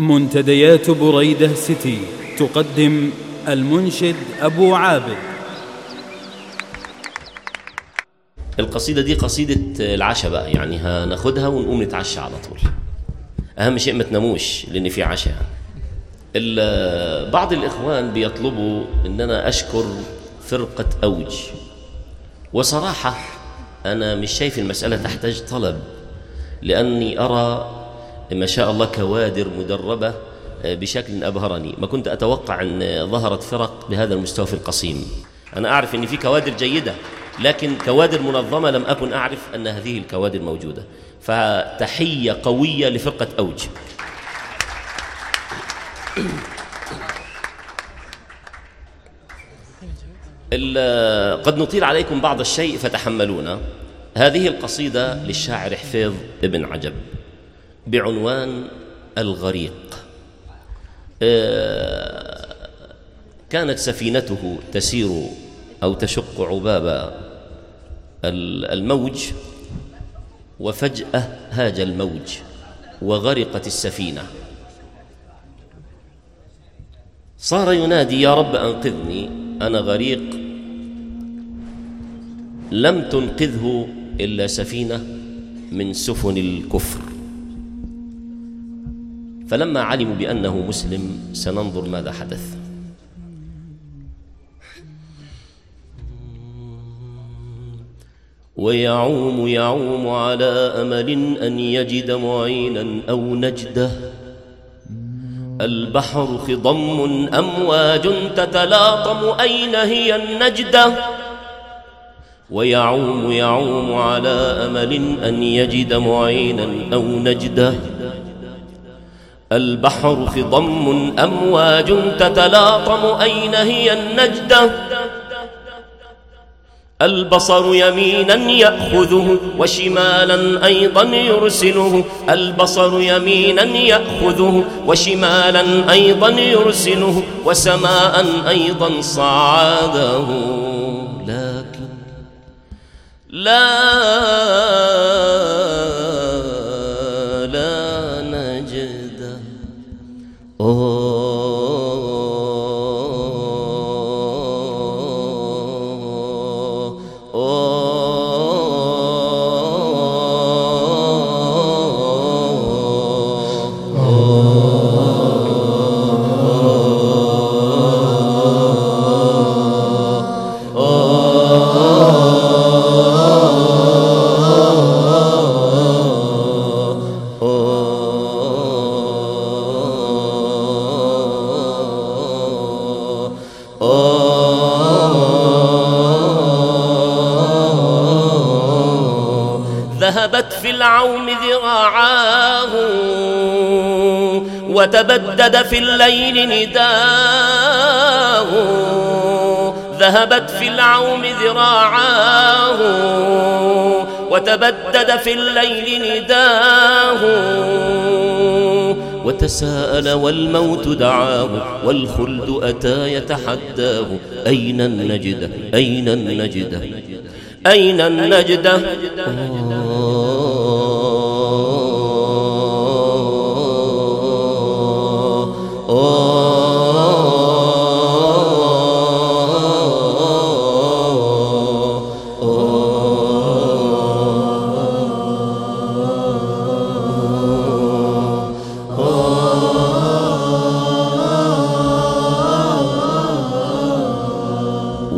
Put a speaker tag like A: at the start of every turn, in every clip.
A: منتديات بريدة سيتي تقدم المنشد أبو عابد.
B: القصيدة دي قصيدة العشاء بقى يعني هناخدها ونقوم نتعشى على طول. أهم شيء ما تناموش لأن في عشاء بعض الإخوان بيطلبوا أن أنا أشكر فرقة أوج. وصراحة أنا مش شايف المسألة تحتاج طلب لأني أرى ما شاء الله كوادر مدربة بشكل أبهرني. ما كنت أتوقع أن ظهرت فرق بهذا المستوى في القصيم. أنا أعرف أن في كوادر جيدة لكن كوادر منظمة لم أكن أعرف أن هذه الكوادر موجودة. فتحية قوية لفرقة أوج. ال- قد نطيل عليكم بعض الشيء فتحملونا. هذه القصيدة للشاعر حفيظ ابن عجب. بعنوان الغريق. آه، كانت سفينته تسير أو تشق عباب ال- الموج وفجأة هاج الموج وغرقت السفينة. صار ينادي يا رب أنقذني أنا غريق. لم تنقذه إلا سفينة من سفن الكفر. فلما علموا بأنه مسلم سننظر ماذا حدث. ويعوم يعوم على أمل أن يجد معينا أو نجده. البحر خضم أمواج تتلاطم أين هي النجدة؟ ويعوم يعوم على أمل أن يجد معينا أو نجده. البحر خضم أمواج تتلاطم أين هي النجدة؟ البصر يمينا يأخذه وشمالا أيضا يرسله البصر يمينا يأخذه وشمالا أيضا يرسله وسماء أيضا صعده. لكن لا ذهبت في العوم ذراعاه وتبدد في الليل نداه ذهبت في العوم ذراعاه وتبدد في الليل نداه وتساءل والموت دعاه والخلد أتى يتحداه. أين النجدة أين النجدة أين النجدة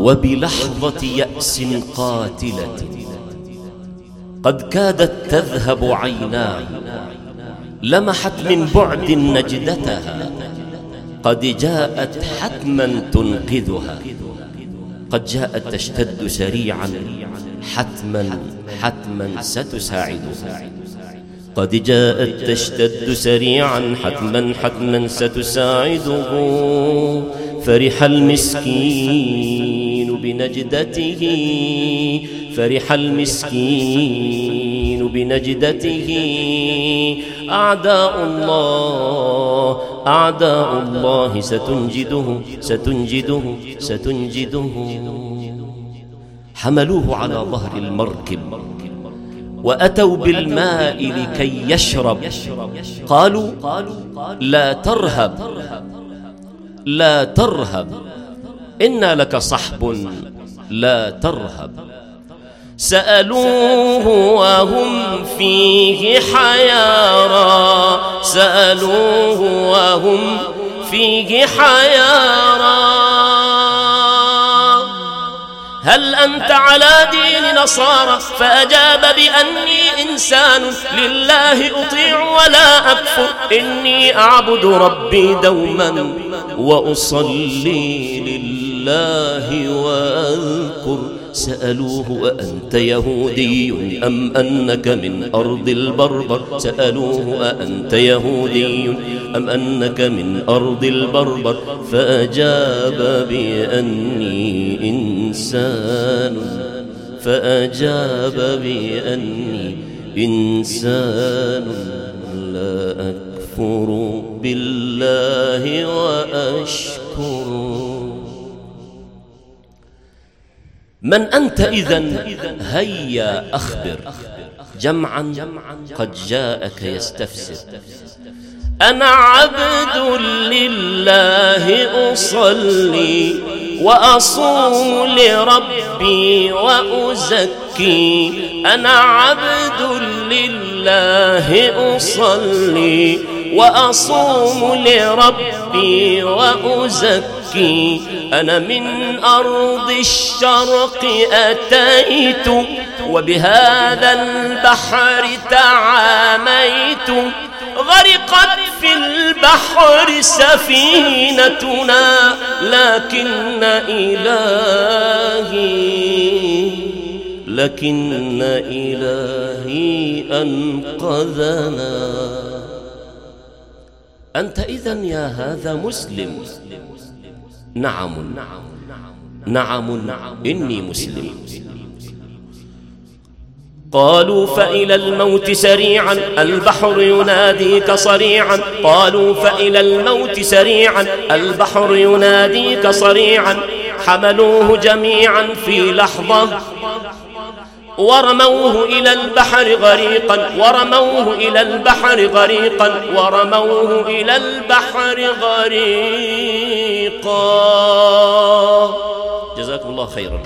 B: وبلحظة يأس قاتلة. قد كادت تذهب عيناه لمحت من بعد نجدتها. قد جاءت حتما تنقذها. قد جاءت تشتد سريعا حتما حتما ستساعدها. قد جاءت تشتد سريعا حتما حتما ستساعده. فرح المسكين. بنجدته فرح المسكين بنجدته. أعداء الله أعداء الله ستنجده ستنجده ستنجده. حملوه على ظهر المركب وأتوا بالماء لكي يشرب. قالوا لا ترهب لا ترهب. إنا لك صحب لا ترهب. سألوه وهم فيه حيارى سألوه وهم فيه حيارى هل أنت على دين نصارى؟ فأجاب بأني إنسان. لله أطيع ولا أكفر. إني أعبد ربي دوما وأصلي لله. وأذكر سألوه أأنت يهودي أم أنك من أرض البربر؟ سألوه أأنت يهودي أم أنك من أرض البربر؟ فأجاب بأني إنسان فأجاب بأني إنسان. لا أكفر بالله وأشكر. من أنت إذا هيا أخبر. جمعا قد جاءك يستفسر. أنا عبد لله أصلي وأصوم لربي وأزكي. أنا عبد لله أصلي وأصوم لربي وأزكي. أنا من أرض الشرق أتيت وبهذا البحر تعاميت. غرقت في البحر سفينتنا لكن إلهي لكن إلهي أنقذنا. أنت إذا يا هذا مسلم. نعم نعم إني مسلم. قالوا فإلى الموت سريعا البحر يناديك صريعا. قالوا فإلى الموت سريعا البحر يناديك صريعا. حملوه جميعا في لحظة. ورموه إلى البحر غريقا ورموه إلى البحر غريقا ورموه إلى البحر غريقا. جزاكم الله خيرا.